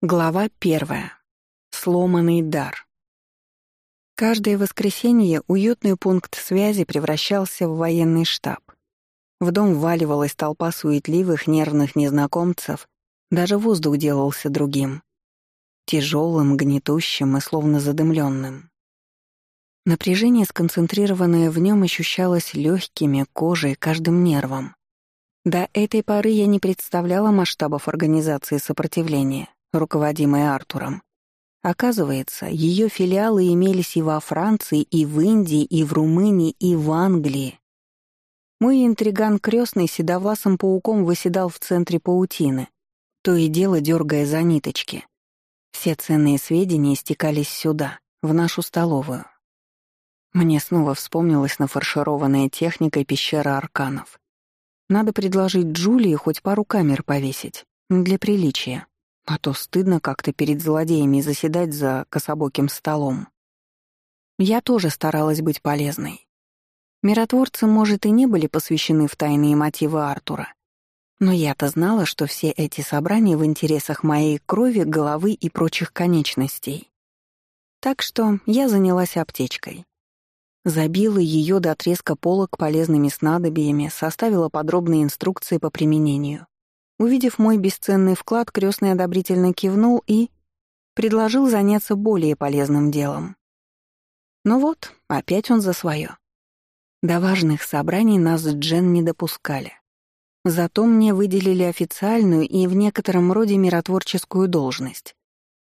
Глава первая. Сломанный дар. Каждое воскресенье уютный пункт связи превращался в военный штаб. В дом вваливалась толпа суетливых, нервных незнакомцев, даже воздух делался другим. Тяжелым, гнетущим и словно задымленным. Напряжение, сконцентрированное в нем, ощущалось легкими, кожей, каждым нервом. До этой поры я не представляла масштабов организации сопротивления руководимой Артуром. Оказывается, ее филиалы имелись и во Франции, и в Индии, и в Румынии, и в Англии. Мой интриган крестный седовласым пауком выседал в центре паутины, то и дело дергая за ниточки. Все ценные сведения стекались сюда, в нашу столовую. Мне снова вспомнилась нафаршированная техникой пещера арканов. Надо предложить Джулии хоть пару камер повесить, для приличия. А то стыдно как-то перед злодеями заседать за кособоким столом. Я тоже старалась быть полезной. Миротворцы, может, и не были посвящены в тайные мотивы Артура. Но я-то знала, что все эти собрания в интересах моей крови, головы и прочих конечностей. Так что я занялась аптечкой. Забила ее до отрезка полок полезными снадобьями, составила подробные инструкции по применению. Увидев мой бесценный вклад, крестный одобрительно кивнул и предложил заняться более полезным делом. Ну вот, опять он за свое. До важных собраний нас с Джен не допускали. Зато мне выделили официальную и в некотором роде миротворческую должность.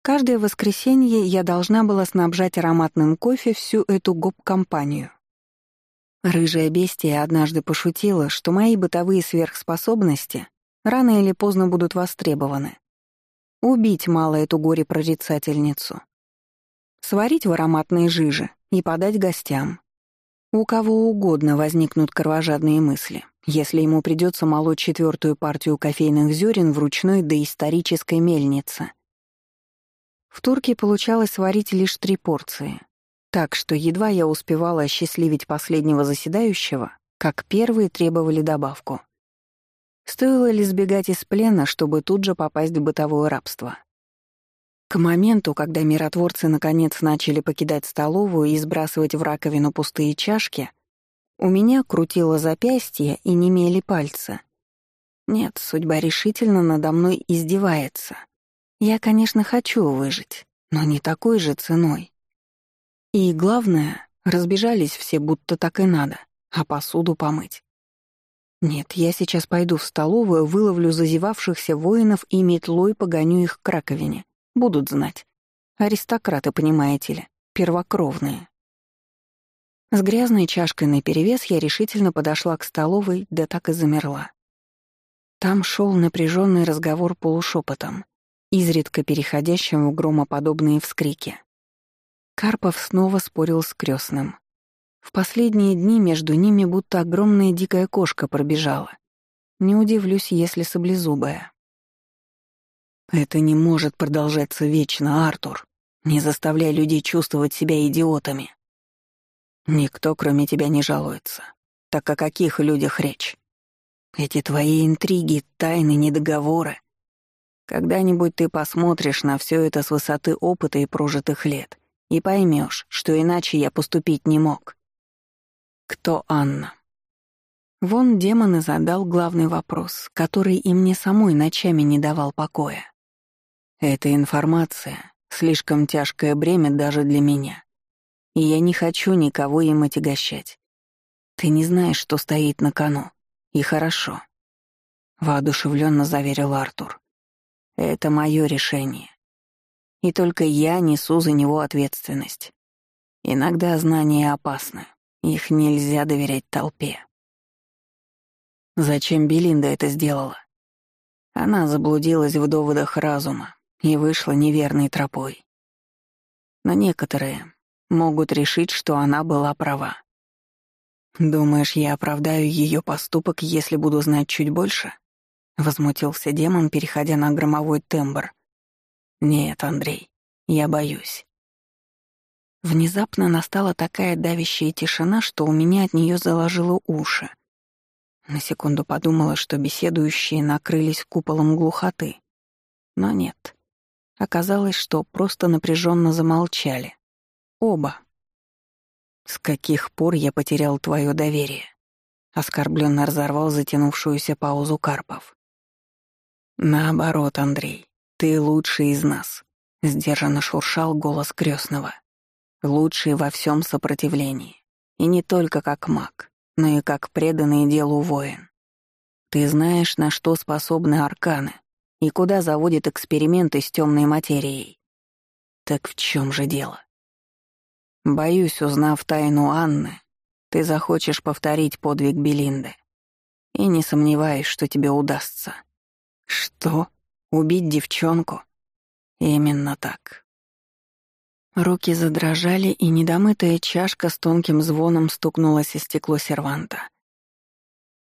Каждое воскресенье я должна была снабжать ароматным кофе всю эту гоп-компанию. Рыжая бестия однажды пошутила, что мои бытовые сверхспособности рано или поздно будут востребованы. Убить мало эту горе-прорицательницу. Сварить в ароматной жиже и подать гостям. У кого угодно возникнут кровожадные мысли, если ему придется молоть четвертую партию кофейных зерен в ручной доисторической мельнице. В турке получалось сварить лишь три порции, так что едва я успевала осчастливить последнего заседающего, как первые требовали добавку. Стоило ли сбегать из плена, чтобы тут же попасть в бытовое рабство? К моменту, когда миротворцы наконец начали покидать столовую и сбрасывать в раковину пустые чашки, у меня крутило запястье и немели пальцы. Нет, судьба решительно надо мной издевается. Я, конечно, хочу выжить, но не такой же ценой. И главное, разбежались все, будто так и надо, а посуду помыть. Нет, я сейчас пойду в столовую, выловлю зазевавшихся воинов и метлой погоню их к раковине. Будут знать. Аристократы, понимаете ли, первокровные. С грязной чашкой наперевес я решительно подошла к столовой, да так и замерла. Там шел напряженный разговор полушепотом, изредка переходящим в громоподобные вскрики. Карпов снова спорил с крестным. В последние дни между ними будто огромная дикая кошка пробежала. Не удивлюсь, если саблезубая. «Это не может продолжаться вечно, Артур. Не заставляй людей чувствовать себя идиотами. Никто, кроме тебя, не жалуется. Так о каких людях речь? Эти твои интриги, тайны, недоговоры. Когда-нибудь ты посмотришь на все это с высоты опыта и прожитых лет и поймешь, что иначе я поступить не мог. Кто Анна? Вон демон и задал главный вопрос, который и мне самой ночами не давал покоя. Эта информация — слишком тяжкое бремя даже для меня. И я не хочу никого им отягощать. Ты не знаешь, что стоит на кону. И хорошо. Воодушевленно заверил Артур. Это мое решение. И только я несу за него ответственность. Иногда знания опасны. Их нельзя доверять толпе. Зачем Белинда это сделала? Она заблудилась в доводах разума и вышла неверной тропой. Но некоторые могут решить, что она была права. «Думаешь, я оправдаю ее поступок, если буду знать чуть больше?» — возмутился демон, переходя на громовой тембр. «Нет, Андрей, я боюсь. Внезапно настала такая давящая тишина, что у меня от нее заложило уши. На секунду подумала, что беседующие накрылись куполом глухоты. Но нет. Оказалось, что просто напряженно замолчали. Оба. «С каких пор я потерял твое доверие?» Оскорбленно разорвал затянувшуюся паузу Карпов. «Наоборот, Андрей, ты лучший из нас», — сдержанно шуршал голос крестного. «Лучший во всем сопротивлении. И не только как маг, но и как преданный делу воин. Ты знаешь, на что способны арканы и куда заводят эксперименты с темной материей. Так в чем же дело? Боюсь, узнав тайну Анны, ты захочешь повторить подвиг Белинды. И не сомневаюсь, что тебе удастся. Что? Убить девчонку? Именно так. Руки задрожали, и недомытая чашка с тонким звоном стукнулась о стекло серванта.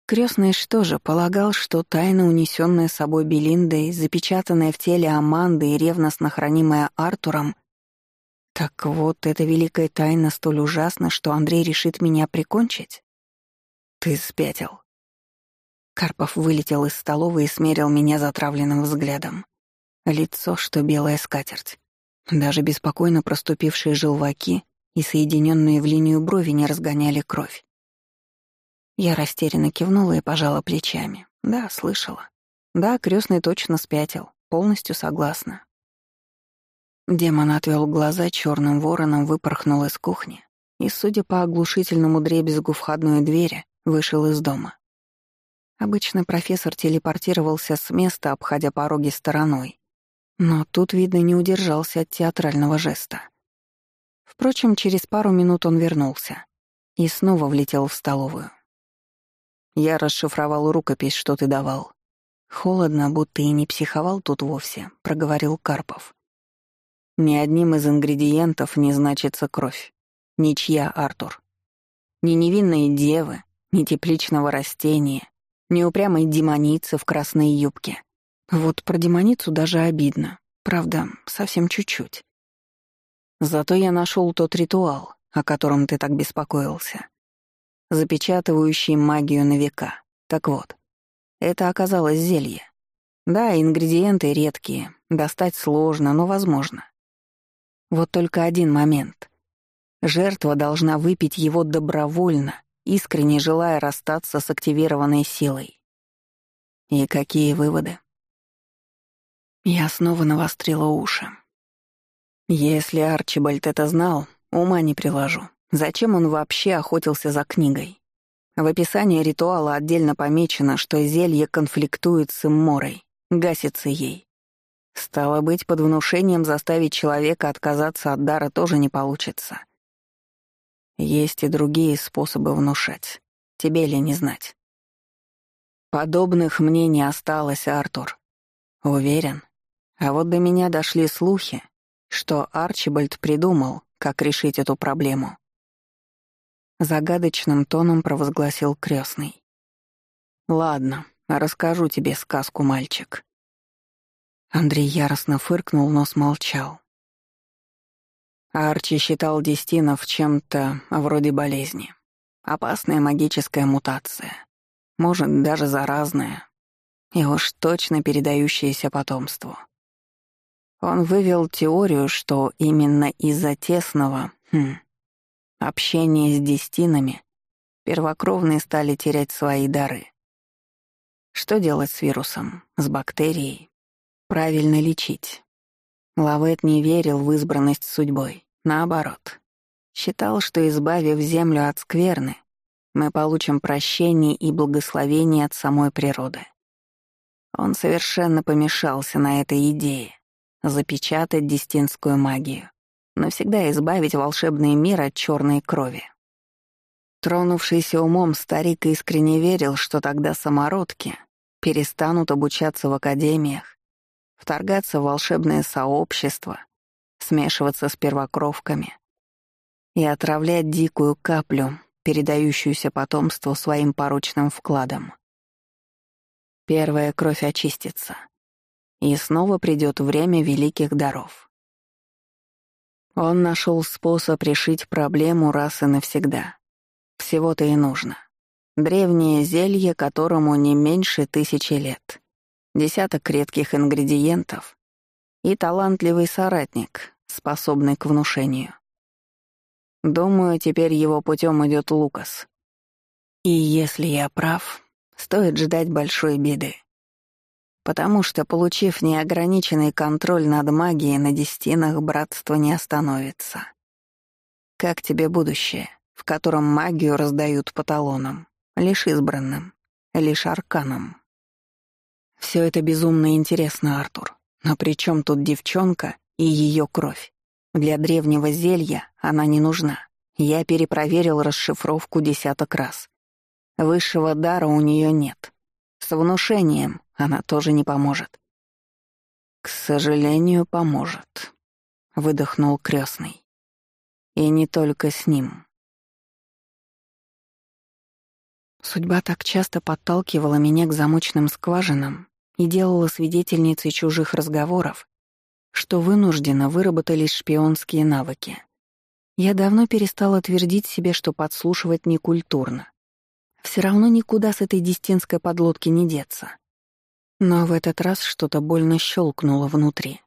Крестный что же, полагал, что тайна, унесенная собой Белиндой, запечатанная в теле Аманды и ревностно хранимая Артуром, так вот, эта великая тайна столь ужасна, что Андрей решит меня прикончить? Ты спятил. Карпов вылетел из столовой и смерил меня затравленным взглядом. Лицо, что белая скатерть. Даже беспокойно проступившие желваки и соединенные в линию брови не разгоняли кровь. Я растерянно кивнула и пожала плечами. Да, слышала. Да, крестный точно спятил. Полностью согласна. Демон отвел глаза, черным вороном выпорхнул из кухни и, судя по оглушительному дребезгу входной двери, вышел из дома. Обычно профессор телепортировался с места, обходя пороги стороной, но тут, видно, не удержался от театрального жеста. Впрочем, через пару минут он вернулся и снова влетел в столовую. Я расшифровал рукопись, что ты давал. Холодно, будто и не психовал тут вовсе, проговорил Карпов. Ни одним из ингредиентов не значится кровь. Ничья, Артур. Ни невинной девы, ни тепличного растения, ни упрямой демоницы в красной юбке. Вот про демоницу даже обидно. Правда, совсем чуть-чуть. Зато я нашел тот ритуал, о котором ты так беспокоился. Запечатывающий магию на века. Так вот, это оказалось зелье. Да, ингредиенты редкие, достать сложно, но возможно. Вот только один момент. Жертва должна выпить его добровольно, искренне желая расстаться с активированной силой. И какие выводы? Я снова навострила уши. Если Арчибальд это знал, ума не приложу. Зачем он вообще охотился за книгой? В описании ритуала отдельно помечено, что зелье конфликтует с Имморой, гасится ей. Стало быть, под внушением заставить человека отказаться от дара тоже не получится. Есть и другие способы внушать. Тебе ли не знать? Подобных мне не осталось, Артур. Уверен? А вот до меня дошли слухи, что Арчибальд придумал, как решить эту проблему. Загадочным тоном провозгласил крестный. «Ладно, расскажу тебе сказку, мальчик». Андрей яростно фыркнул, но смолчал. Арчи считал Дестинов чем-то вроде болезни. Опасная магическая мутация. Может, даже заразная. И уж точно передающаяся потомству. Он вывел теорию, что именно из-за тесного хм, общения с дестинами первокровные стали терять свои дары. Что делать с вирусом, с бактерией? Правильно лечить. Лавет не верил в избранность судьбой. Наоборот. Считал, что, избавив Землю от скверны, мы получим прощение и благословение от самой природы. Он совершенно помешался на этой идее запечатать дестинскую магию, навсегда избавить волшебный мир от черной крови. Тронувшийся умом старик искренне верил, что тогда самородки перестанут обучаться в академиях, вторгаться в волшебное сообщество, смешиваться с первокровками и отравлять дикую каплю, передающуюся потомству своим порочным вкладом. Первая кровь очистится — и снова придет время великих даров. Он нашел способ решить проблему раз и навсегда. Всего-то и нужно. Древнее зелье, которому не меньше тысячи лет. Десяток редких ингредиентов. и талантливый соратник, способный к внушению. Думаю, теперь его путем идет Лукас. И если я прав, стоит ждать большой беды. Потому что, получив неограниченный контроль над магией, на десятинах братство не остановится. Как тебе будущее, в котором магию раздают по талонам, лишь избранным, лишь арканам? Все это безумно интересно, Артур. Но при чем тут девчонка и ее кровь? Для древнего зелья она не нужна. Я перепроверил расшифровку десяток раз. Высшего дара у нее нет. С внушением она тоже не поможет. «К сожалению, поможет», — выдохнул крестный. «И не только с ним». Судьба так часто подталкивала меня к замочным скважинам и делала свидетельницей чужих разговоров, что вынужденно выработались шпионские навыки. Я давно перестала твердить себе, что подслушивать некультурно. Все равно никуда с этой дистинской подлодки не деться. Но в этот раз что-то больно щелкнуло внутри.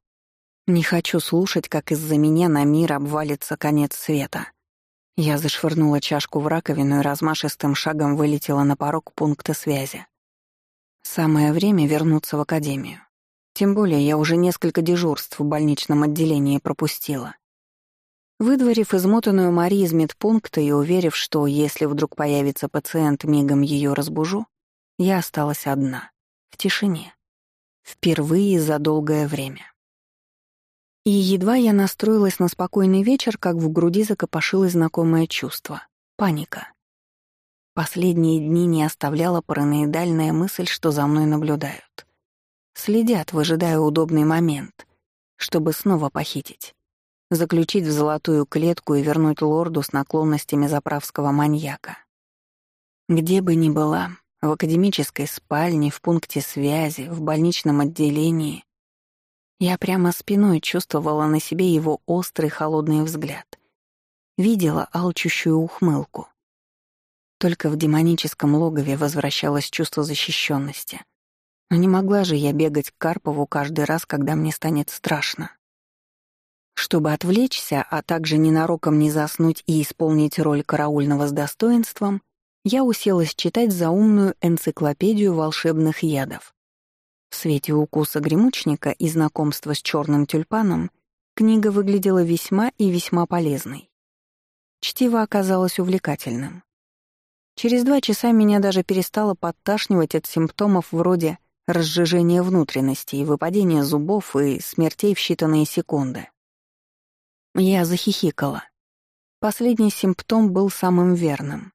Не хочу слушать, как из-за меня на мир обвалится конец света. Я зашвырнула чашку в раковину и размашистым шагом вылетела на порог пункта связи. Самое время вернуться в академию. Тем более я уже несколько дежурств в больничном отделении пропустила. Выдворив измотанную Мари из медпункта и уверив, что если вдруг появится пациент, мигом ее разбужу, я осталась одна, в тишине. Впервые за долгое время. И едва я настроилась на спокойный вечер, как в груди закопошилось знакомое чувство — паника. Последние дни не оставляла параноидальная мысль, что за мной наблюдают. Следят, выжидая удобный момент, чтобы снова похитить. Заключить в золотую клетку и вернуть лорду с наклонностями заправского маньяка. Где бы ни была, в академической спальне, в пункте связи, в больничном отделении, я прямо спиной чувствовала на себе его острый холодный взгляд. Видела алчущую ухмылку. Только в демоническом логове возвращалось чувство защищенности, но не могла же я бегать к Карпову каждый раз, когда мне станет страшно. Чтобы отвлечься, а также ненароком не заснуть и исполнить роль караульного с достоинством, я уселась читать заумную энциклопедию волшебных ядов. В свете укуса гремучника и знакомства с черным тюльпаном книга выглядела весьма и весьма полезной. Чтиво оказалось увлекательным. Через два часа меня даже перестало подташнивать от симптомов вроде разжижение внутренностей, выпадения зубов и смертей в считанные секунды. Я захихикала. Последний симптом был самым верным.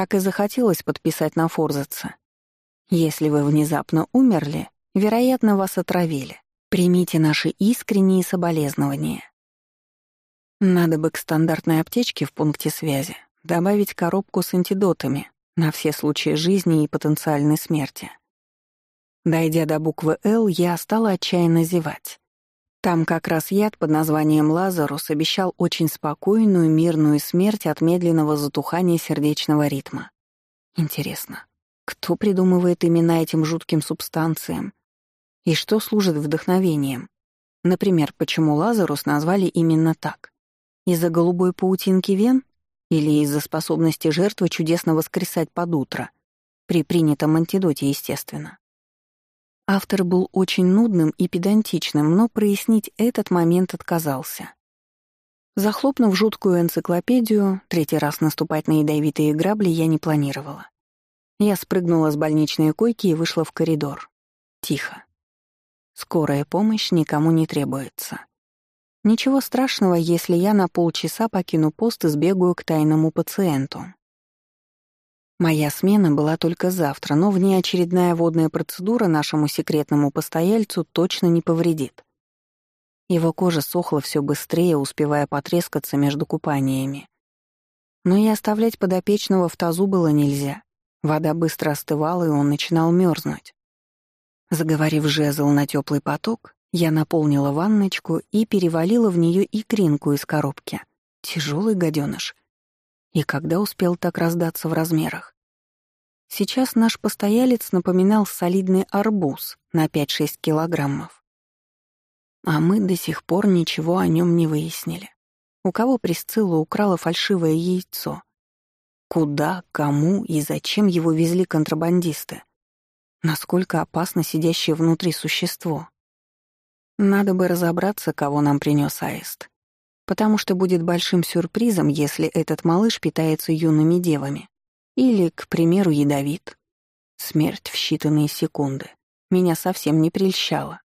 Так и захотелось подписать на Форзаца. Если вы внезапно умерли, вероятно, вас отравили. Примите наши искренние соболезнования. Надо бы к стандартной аптечке в пункте связи добавить коробку с антидотами на все случаи жизни и потенциальной смерти. Дойдя до буквы «Л», я стала отчаянно зевать. Там как раз яд под названием Лазарус обещал очень спокойную, мирную смерть от медленного затухания сердечного ритма. Интересно, кто придумывает имена этим жутким субстанциям? И что служит вдохновением? Например, почему Лазарус назвали именно так? Из-за голубой паутинки вен? Или из-за способности жертвы чудесно воскресать под утро? При принятом антидоте, естественно. Автор был очень нудным и педантичным, но прояснить этот момент отказался. Захлопнув жуткую энциклопедию, третий раз наступать на ядовитые грабли я не планировала. Я спрыгнула с больничной койки и вышла в коридор. Тихо. Скорая помощь никому не требуется. Ничего страшного, если я на полчаса покину пост и сбегаю к тайному пациенту. Моя смена была только завтра, но внеочередная водная процедура нашему секретному постояльцу точно не повредит. Его кожа сохла все быстрее, успевая потрескаться между купаниями. Но и оставлять подопечного в тазу было нельзя. Вода быстро остывала, и он начинал мерзнуть. Заговорив жезл на теплый поток, я наполнила ванночку и перевалила в нее икринку из коробки. Тяжелый гаденыш. И когда успел так раздаться в размерах? Сейчас наш постоялец напоминал солидный арбуз на 5-6 килограммов. А мы до сих пор ничего о нем не выяснили. У кого Присцилла украла фальшивое яйцо? Куда, кому и зачем его везли контрабандисты? Насколько опасно сидящее внутри существо? Надо бы разобраться, кого нам принес аист. Потому что будет большим сюрпризом, если этот малыш питается юными девами. Или, к примеру, ядовит. Смерть в считанные секунды. Меня совсем не прельщала.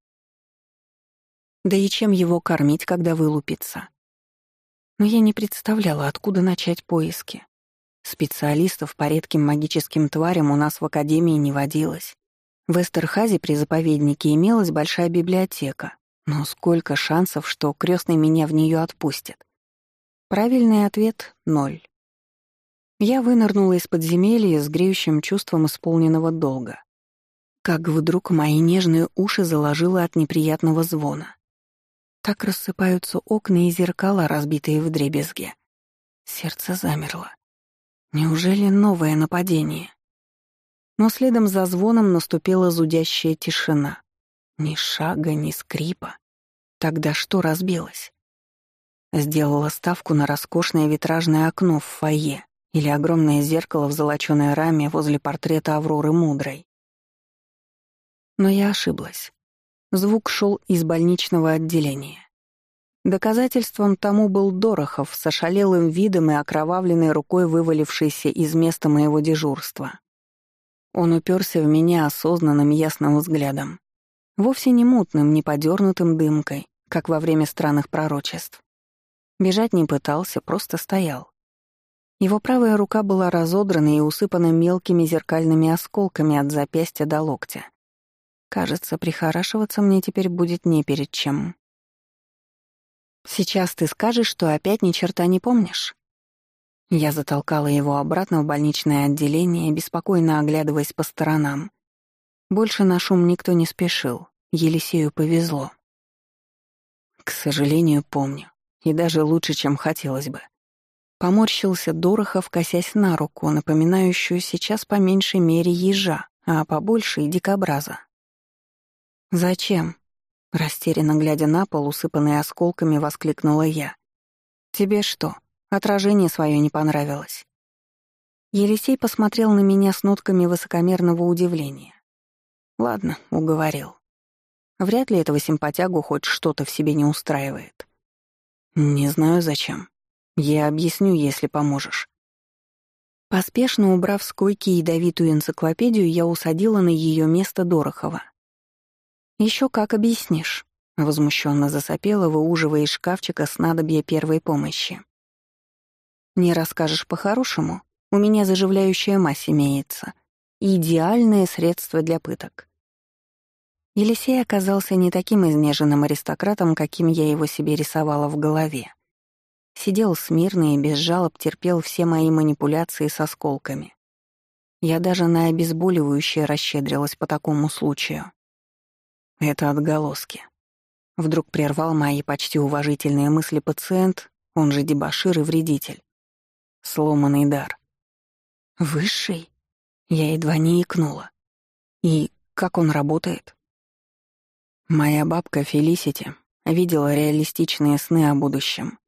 Да и чем его кормить, когда вылупится? Но я не представляла, откуда начать поиски. Специалистов по редким магическим тварям у нас в Академии не водилось. В Эстерхазе при заповеднике имелась большая библиотека, но сколько шансов, что крестный меня в нее отпустит? Правильный ответ — ноль. Я вынырнула из подземелья с греющим чувством исполненного долга. Как вдруг мои нежные уши заложило от неприятного звона. Так рассыпаются окна и зеркала, разбитые в дребезге. Сердце замерло. Неужели новое нападение? Но следом за звоном наступила зудящая тишина. Ни шага, ни скрипа. Тогда что разбилось? Сделала ставку на роскошное витражное окно в фойе или огромное зеркало в золочёной раме возле портрета Авроры Мудрой. Но я ошиблась. Звук шел из больничного отделения. Доказательством тому был Дорохов с ошалелым видом и окровавленной рукой, вывалившейся из места моего дежурства. Он уперся в меня осознанным ясным взглядом. Вовсе не мутным, не подернутым дымкой, как во время странных пророчеств. Бежать не пытался, просто стоял. Его правая рука была разодрана и усыпана мелкими зеркальными осколками от запястья до локтя. Кажется, прихорашиваться мне теперь будет не перед чем. Сейчас ты скажешь, что опять ни черта не помнишь?» Я затолкала его обратно в больничное отделение, беспокойно оглядываясь по сторонам. Больше на шум никто не спешил, Елисею повезло. К сожалению, помню, и даже лучше, чем хотелось бы. Поморщился Дорохов, косясь на руку, напоминающую сейчас по меньшей мере ежа, а побольше и дикобраза. «Зачем?» Растерянно глядя на пол, усыпанный осколками, воскликнула я. «Тебе что, отражение свое не понравилось?» Елисей посмотрел на меня с нотками высокомерного удивления. «Ладно, уговорил. Вряд ли этого симпатягу хоть что-то в себе не устраивает. Не знаю зачем. Я объясню, если поможешь». Поспешно убрав с койки ядовитую энциклопедию, я усадила на ее место Дорохова. Еще как объяснишь?» — возмущенно засопела, выуживая из шкафчика снадобье первой помощи. «Не расскажешь по-хорошему? У меня заживляющая мазь имеется. Идеальное средство для пыток». Елисей оказался не таким изнеженным аристократом, каким я его себе рисовала в голове. Сидел смирно и без жалоб терпел все мои манипуляции с осколками. Я даже на обезболивающее расщедрилась по такому случаю. Это отголоски. Вдруг прервал мои почти уважительные мысли пациент, он же дебошир и вредитель. Сломанный дар. Высший? Я едва не икнула. И как он работает? Моя бабка Фелисити видела реалистичные сны о будущем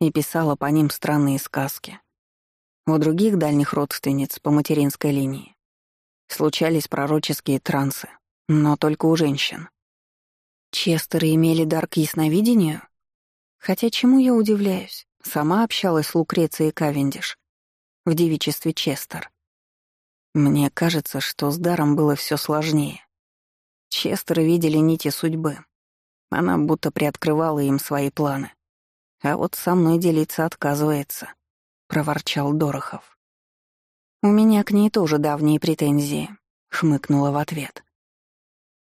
и писала по ним странные сказки. У других дальних родственниц по материнской линии случались пророческие трансы, но только у женщин. Честеры имели дар к ясновидению? Хотя чему я удивляюсь? Сама общалась с Лукрецией Кавендиш в девичестве Честер. Мне кажется, что с даром было все сложнее. Честеры видели нити судьбы. Она будто приоткрывала им свои планы. А вот со мной делиться отказывается, — проворчал Дорохов. «У меня к ней тоже давние претензии», — хмыкнула в ответ.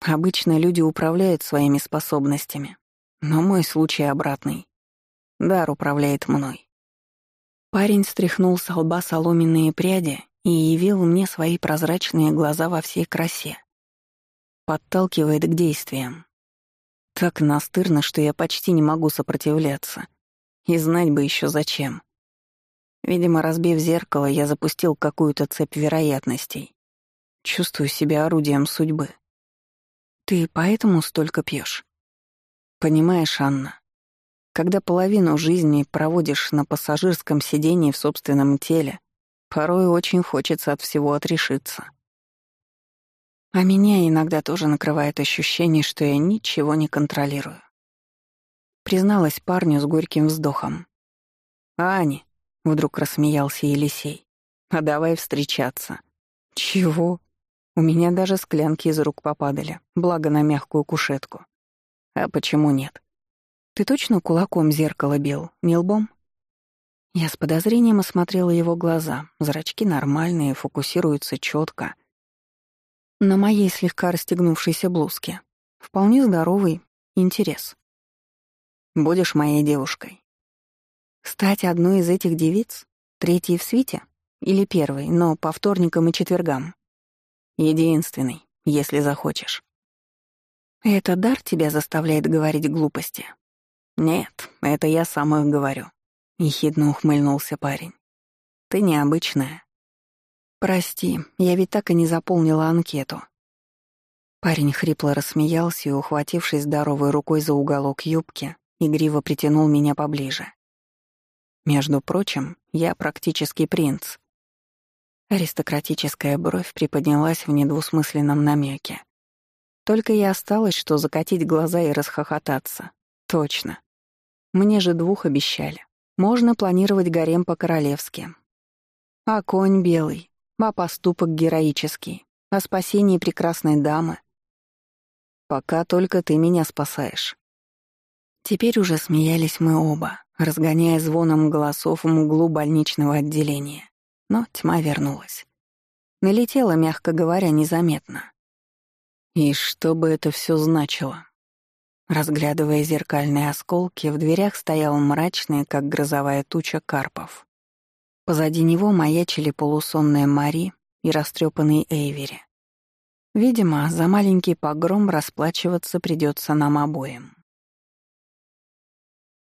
Обычно люди управляют своими способностями, но мой случай обратный. Дар управляет мной. Парень стряхнул с лба соломенные пряди и явил мне свои прозрачные глаза во всей красе. Подталкивает к действиям. Так настырно, что я почти не могу сопротивляться. И знать бы еще зачем. Видимо, разбив зеркало, я запустил какую-то цепь вероятностей. Чувствую себя орудием судьбы. «Ты поэтому столько пьешь? Понимаешь, Анна, когда половину жизни проводишь на пассажирском сидении в собственном теле, порой очень хочется от всего отрешиться. А меня иногда тоже накрывает ощущение, что я ничего не контролирую. Призналась парню с горьким вздохом. «Ани», — вдруг рассмеялся Елисей, — «а давай встречаться». «Чего?» У меня даже склянки из рук попадали, благо на мягкую кушетку. А почему нет? Ты точно кулаком зеркало бил, не лбом? Я с подозрением осмотрела его глаза. Зрачки нормальные, фокусируются четко. На моей слегка расстегнувшейся блузке. Вполне здоровый интерес. Будешь моей девушкой. Стать одной из этих девиц? Третьей в свите? Или первой, но по вторникам и четвергам? Единственный, если захочешь. Это дар тебя заставляет говорить глупости? Нет, это я сам их говорю. Ехидно ухмыльнулся парень. Ты необычная. Прости, я ведь так и не заполнила анкету. Парень хрипло рассмеялся и, ухватившись здоровой рукой за уголок юбки, игриво притянул меня поближе. Между прочим, я практически принц. Аристократическая бровь приподнялась в недвусмысленном намеке. Только и осталось, что закатить глаза и расхохотаться. Точно. Мне же двух обещали. Можно планировать гарем по-королевски. А конь белый, а поступок героический, а спасение прекрасной дамы. Пока только ты меня спасаешь. Теперь уже смеялись мы оба, разгоняя звоном голосов в углу больничного отделения. Но тьма вернулась. Налетела, мягко говоря, незаметно. И что бы это все значило? Разглядывая зеркальные осколки, в дверях стоял мрачный, как грозовая туча, Карпов. Позади него маячили полусонная Мари и растрепанный Эйвери. Видимо, за маленький погром расплачиваться придется нам обоим.